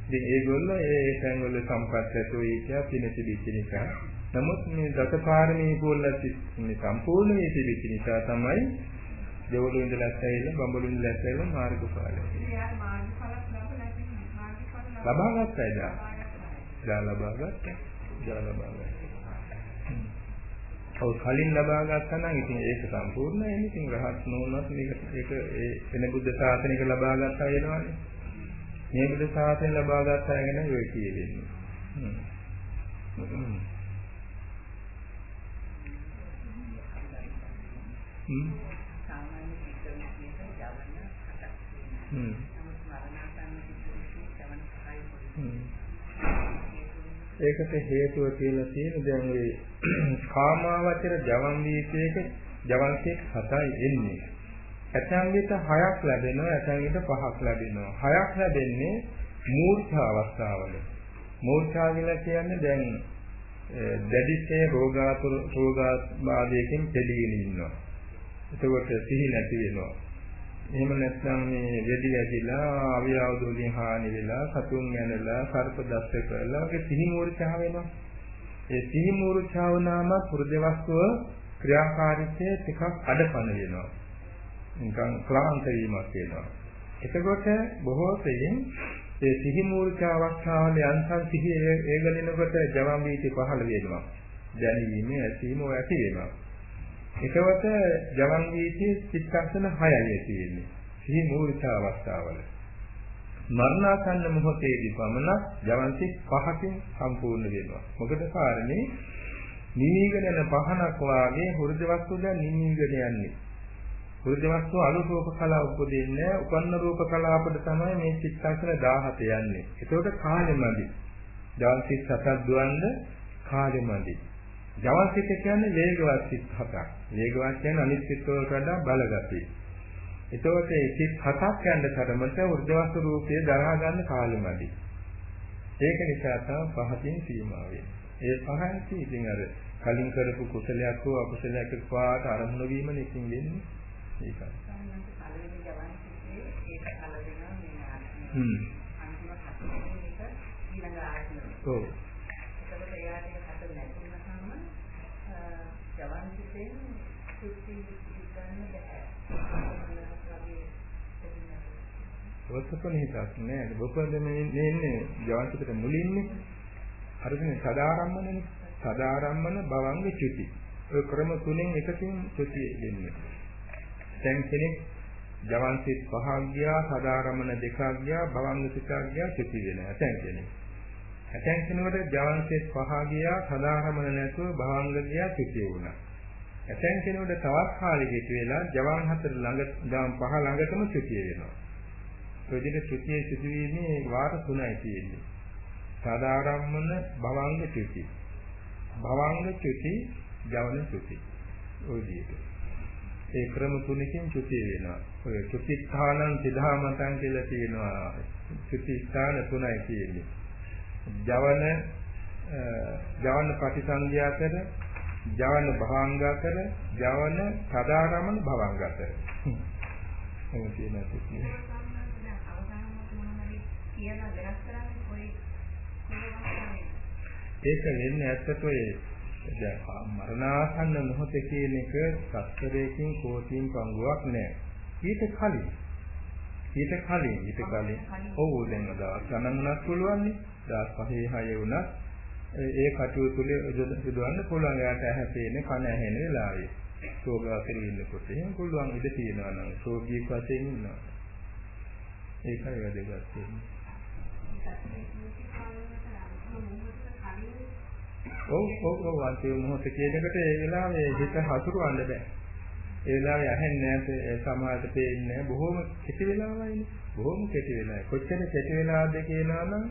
[SPEAKER 3] ඉතින් ඒගොල්ලෝ ඒ තැන්වල සම්පත් ඇතුව ඉච්චා පිණිති දිච්ච නිසා. නමුත් මේ දසපාරමී පුරලා මේ සම්පූර්ණ මේ තිබිච්ච නිසා තමයි දෙවොළු ඉඳලා ඇස්සෙයිල බඹළු ඉඳලා ඇස්සෙයිල මාර්ගඵලය. ලබා ගත්තයි දා. දා ලබා ගත්තා. දා ලබා ගත්තා. ඔව් කලින් ලබා ගත්තා නම් ඉතින් ඒක සම්පූර්ණයි. ඉතින් රහත් නොවුනත් මේක ඒක ඒ වෙන බුද්ධ ශාසනයක ලබා ගත්තා වෙනවනේ. මේ බුද්ධ ශාසනය ලබා ගත්තා ගැන ඔය කියෙන්නේ. හ්ම්. හ්ම්.
[SPEAKER 4] සාමාන්‍ය පිටුනේ කියන ජවන හතක් තියෙනවා.
[SPEAKER 3] හ්ම්.
[SPEAKER 4] නමුත් මරණාසන්න පිටුනේ ජවන පහයි පොඩි.
[SPEAKER 3] හ්ම්. ඒකට හේතුව කියලා තියෙන දැන් ඒ කාමාවචර ජවන් වීතයක ජවන්කේ හතයි එන්නේ. ඇතැම් විට හයක් ලැබෙනවා ඇතැම් විට පහක් ලැබෙනවා. හයක් ලැබෙන්නේ මූර්ඡා අවස්ථාවල. මූර්ඡා කියලා කියන්නේ දැන් දැඩිසේ රෝගාතුර රෝගාබාධයකින් පෙළීගෙන ඉන්නවා. එතකොට සිහි නැති වෙනවා. එහෙම නැත්නම් මේ වෙඩි වැදිලා අවියවද වලින් හානි වෙලා සතුන් යනලා සර්ප දෂ්ට කරලා වගේ සිහි මූර්ඡා වෙනවා. ඒ සිහි මූර්ඡාව නාම පුරුද වස්තුව ක්‍රියාකාරීත්වය ටිකක් අඩපණ වෙනවා. නිකන් ක්ලාන්ත වීමක් වෙනවා. එතකොට බොහෝ සෙයින් ඒ සිහි මූර්ඡා අවස්ථාවල යන්තම් සිහි ඒගලිනකොට ජවම් වීති පහළ වෙනවා. දැනීම ඇසීම ඇති වෙනවා. එතකොට ජවන් වීතියේ චිත්තක්ෂණ 6යි තියෙන්නේ. සිහි මූර්ඡා අවස්ථාවල. මරණාසන්න මොහොතේදී පමණ ජවන්ති පහකින් සම්පූර්ණ වෙනවා. මොකද කාරණේ නිවිගෙන යන පහනක් වාගේ හෘද වස්තු දැන් නිවිගෙන යන්නේ. හෘද වස්තු අනුරූප කලාව උපදින්නේ උපන්න රූප කලාපද තමයි මේ චිත්තක්ෂණ 17 යන්නේ. ඒතකොට කාලෙමදි. ජවන්ති සතක් දුවන්න කාලෙමදි. ජවන්සිත කියන්නේ වේගවත් සිත් හතක්. වේගවත් කියන්නේ අනිත් සිත් වලට වඩා බලගතියි. එතකොට ඒ සිත් හතක් යන තරමට උර්ධවස්තු රූපය දරා ගන්න කාලෙමදි. ඒක නිසා තමයි පහකින් සීමා වෙන්නේ. ඒ පහෙන් ඉතින් අර කලින් කරපු කුසලයක් හෝ අකුසලයක් පාට අරමුණු වීම නිකින් වෙන්නේ. ඒකයි. හ්ම්. ඔව්.
[SPEAKER 4] එතකොට එයාට හතර නැතුනහම ජවන් සිතෙන් සුත්ති ගන්න බෑ.
[SPEAKER 3] වස්තුපන හිතක් නෑ. බොකද මේ ඉන්නේ ජවන්තිකට මුලින්නේ. හරිනේ සදාරම්මනනේ. සදාරම්මන භවංග චුති. ඔය ක්‍රම තුනෙන් එකකින් චුති දෙන්නේ. දැන් කෙනෙක් ජවන්තිත් පහක් ගියා, සදාරම්මන දෙකක් ගියා, භවංග ටිකක් ගියා චුති වෙනවා. දැන් කෙනෙක්. ඇතැන් කෙනෙකුට ජවන්තිත් පහ ගියා, සදාරම්මන නැතුව භවංග ගියා චුති වුණා. ඇතැන් කෙනෙකුට තවත් කාලෙකට වෙලා ජවන් හතර ළඟ ජවන් පහ ළඟටම චුතිය වෙනවා. ඒ විදිහට චුතිය සිදුවීමේ වාර තුනයි තියෙන්නේ. සාධාරම්මන භවංග චුති. භවංග චුති, ජවන චුති. ඔය විදිහට. ඒ ක්‍රම තුනකින් චුතිය වෙනවා. ඔය චුති ස්ථානං සිධාමතං කියලා තියෙනවා. චුති ස්ථාන තුනයි තියෙන්නේ. ජවන ජවන ප්‍රතිසන්දියාතර ජවන භවංගතර ජවන සදාරමන භවංගතර. එහෙම තියෙනවා තියෙන්නේ.
[SPEAKER 4] කියලා වෙනස් කරන්නේ කොයි
[SPEAKER 3] ඒක වෙන්නේ ඇත්තට ඔය මරණාසන්න මොහොතේ කියන එක සත්‍යරේකින් කෝටින් පංගුවක් නෑ. ඊට කලින් ඊට කලින් ඊට කලින් ඔව් දැන් දවස් ගණන් උනත් පුළුවන් නේ. දවස් 5 6 උනත් ඒ කටයුතු තුළ යොදවන්න පුළුවන්. එයාට ඇහැ පේන්නේ කන ඇහෙන වෙලාවේ. සෝගාසෙර ඉන්නකොට එහෙම පුළුවන් ඉඳ තියෙනවා නම් සෝගී වශයෙන් ඉන්නවා. ඒකයි වැදගත් වෙන්නේ. ඔව් ඔව් ඔව් අන්තිම මොහොත කියන එකට ඒ වෙලාවේ හිත හසුරවන්න බෑ. ඒ වෙලාවේ ඇහෙන්නේ නැහැ සමාජයට පේන්නේ නැහැ බොහොම කෙටි වෙලාවයිනේ. බොහොම කෙටි වෙලාවයි. කොච්චර කෙටි වෙලාවද කියනවා නම්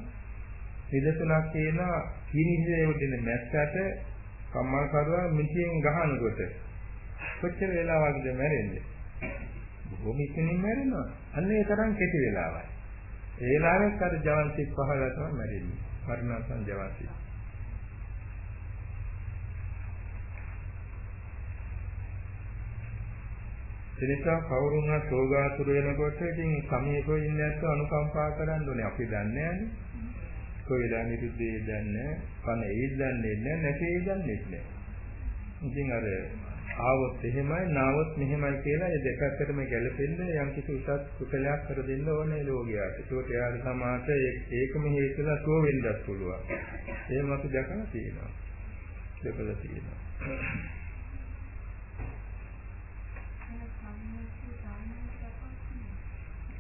[SPEAKER 3] නිදසුනක් තියෙනවා කිනිහිදේ උදින මැස්සට කම්මල් කරුවා මිටියෙන් ගහනකොට කොච්චර වෙලාවක්ද මැරෙන්නේ? බොහොම ඉක්මනින් මැරෙනවා. අන්න ඒ තරම් කෙටි වෙලාවයි. ඒ වෙලාවෙත් අර ජවන්සික් පහළ තමයි මැරෙන්නේ. මරණසන් ජවන්සික්. එනිසා කවුරුන්වත් රෝගාතුර වෙනකොට ඉතින් සමීපව ඉන්න ඇත්ත අනුකම්පා කරන්න ඕනේ. අපි දන්නේ නැහැනේ. කොයිලා නිරුද්ධේ දන්නේ, කන ඒ දන්නේ නැහැ, නැකේ දන්නේ නැහැ. ඉතින් අර ආවොත් එහෙමයි, නාවොත් මෙහෙමයි කියලා මේ දෙකකටම ගැලපෙන්න යම් කිසි උසස් කුසලයක් කර දෙන්න ඕනේ ලෝකයාට. ඒකට එයාට සමාත ඒකම හේතුලා සුව වෙන්නත් පුළුවන්. එහෙම අපි දැකලා තියෙනවා. දැකලා තියෙනවා.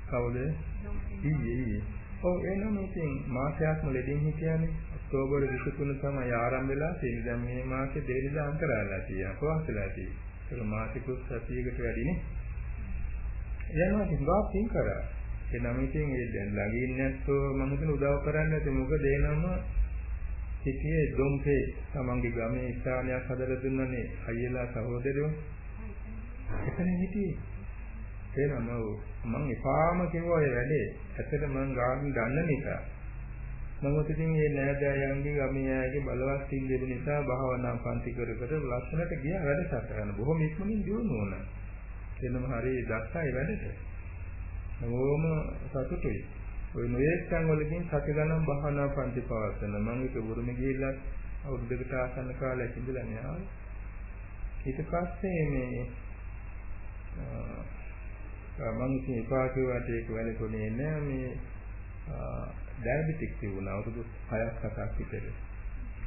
[SPEAKER 3] කවුද? ඊයේ ඊයේ. ඔව් එනම ඉතින් මාසයක්ම ලෙඩින් හිටියානේ. ඔක්තෝබර් 23 තමයි ආරම්භ වෙලා තියෙන්නේ. දැන් මේ මාසේ දෙවිදා අන්තරාලා තියෙනවා. කොහොමදලා තියෙන්නේ? ඒක මාසිකුත් සතියකට වැඩිනේ. යනවා කිව්වා පින් කරා. එනම ඉතින් ඒ දැන් ළඟ ඉන්නේ නැත්තෝ මම හිතන උදව් කරන්නේ නැති මොකද එනම සිටියේ දොම්පේ තමන්ගේ ගමේ ස්ථානයක් හදලා දුන්නනේ අයියලා සහෝදරයෝ. එතන හිටියේ තේරෙනවද මම එපාම කිව්වා ඒ වැඩේ. ඇත්තට මම ගාමින් ගන්න නිසා. නමුත් ඉතින් මේ නෑදෑයන්ගේ ගමේ අයගේ බලවත් සිල්ලෙද නිසා භාවනා පන්ති කර කර ලස්සනට ගියා වැඩසටහන බොහොම ඉක්මනින් දියුණු වුණා. එනම හරිය දැක්කයි වැඩට. බොහොම සතුටුයි. ඔය නොයෙක්යන් වලකින් සති ගණන් භාවනා පන්ති පවත්වන මම ඒක බුරුම ගිහිල්ලා අවුරුද්දකට ආසන්න කාලයක් ඉඳලා නේ ඊට පස්සේ මේ මම ඉතින් එපා කිව්වට ඒක වැළකුණේ නෑ මේ ඩයබටික් තිබුණා අවුරුදු 6ක් 7ක් විතර.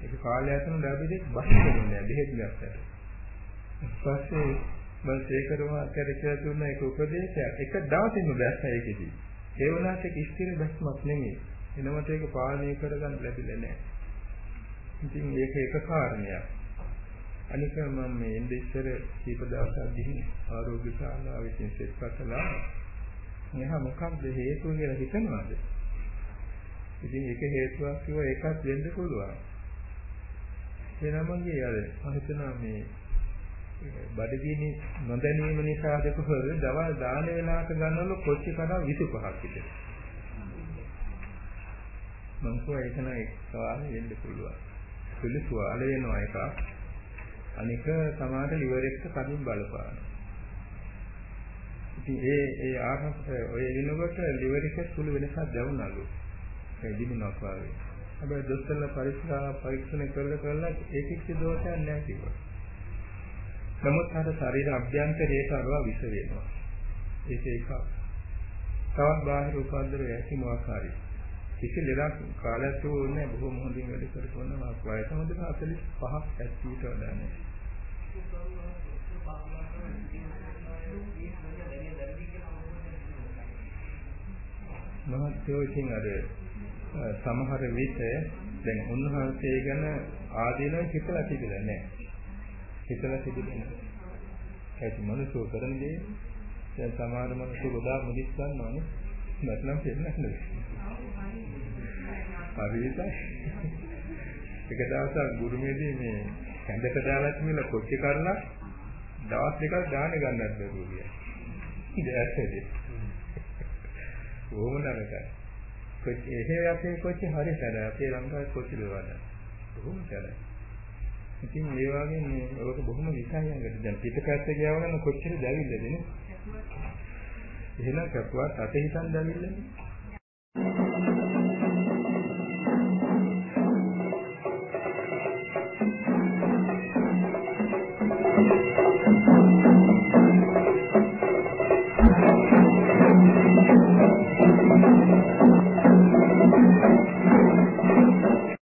[SPEAKER 3] ඒක කාලයක් යන ඩයබටික් බහින්නේ නෑ බෙහෙත් ගත්තට. ඊපස්සේ මම ඒකරවා කරකලා දුන්න එක උපදේශයක් එක දවසින්ම දැස්ස ඒකෙදී. ඒ වුණාට ඒක ස්ථිර බැස්මක් නෙමෙයි. එනකොට ඒක පාලනය කරගන්න ලැබිලා නෑ. ඉතින් ඒක එක කාරණයක්. අනික මම මේ ඉඳ ඉස්සර කීප දවසක් ගිහින් ආරෝග්‍ය ශාලාවේ තියෙන සෙට් කරලා මෙහා මොකක්ද හේතුව කියලා හිතනවාද? ඉතින් ඒක හේතුවක් කිව්ව එකක් වෙන්න පුළුවන්. එනමගේ අර මම හිතනවා මේ බඩගිනි නොදැනීම නිසා දෙකවල දවල් දාන වෙලාවට ගන්නවල කොච්චි කඩා 25ක් විතර. මම කෝ ඒක නෑ සවාල් වෙන්න පුළුවන්. පිළිසු ආල වෙනවා එකක්. අනික සමාත liver එකට කලින් බලපාන. ඉතින් ඒ ඒ ආහස ඔය එනකොට liver එක සුළු වෙනසක් දැනුණලු. ඒ දිනුනක් වගේ. හැබැයි දොස්තරලා පරීක්ෂා පරීක්ෂණ කරලා කරලා ඒකෙච්ච දෝෂයක් නැහැ කිව්වා. නමුත් අර ශරීර අභ්‍යන්තරයට අරවා විස වෙනවා. ඒක එකක්. තවත් බාහිර උපද්දර ඇති මොහකාරී. කිසි ලෙඩක් කාලයක් ඕනේ බොහොම හොඳින් වැඩ කරපුවා නම් වයස හොඳ 45ක් 70ට වඩා නැහැ. මහත්යෝ ඉතින් අර සමහර විට දැන් උන්වහන්සේ ගැන ආදීනව හිතලා තිබෙලා නැහැ. හිතලා තිබෙන්නේ නැහැ. ඒත් මනුස්සෝ කරන දේ දැන් සමහර මනුස්සෝ ගොඩාක් මුදිස් ගන්නවානේ. නැත්නම් දෙන්නේ නැහැ. හරියට එක දවසක් ගුරුමේදී මේ කැඳට දාලා තියලා කොච්චි කරලා දවස් දෙකක් දාන ගන්නත් බැරුව ගියා. ඉතින් ඕම නරකයි. කොච්චි එහෙ අපේ කොච්චි හරියට අපේ ලංකාවේ කොච්චි දවන්න. බොහොම කරයි. ඉතින් ඒ වගේ මේ ඔක බොහොම විසයයන්කට දැන් පිටපැත්ත ගියාම නම් කොච්චර දැවිල්ලද නේ? එහෙනම් කපුවත් අතේ හිතන් දැවිල්ලනේ.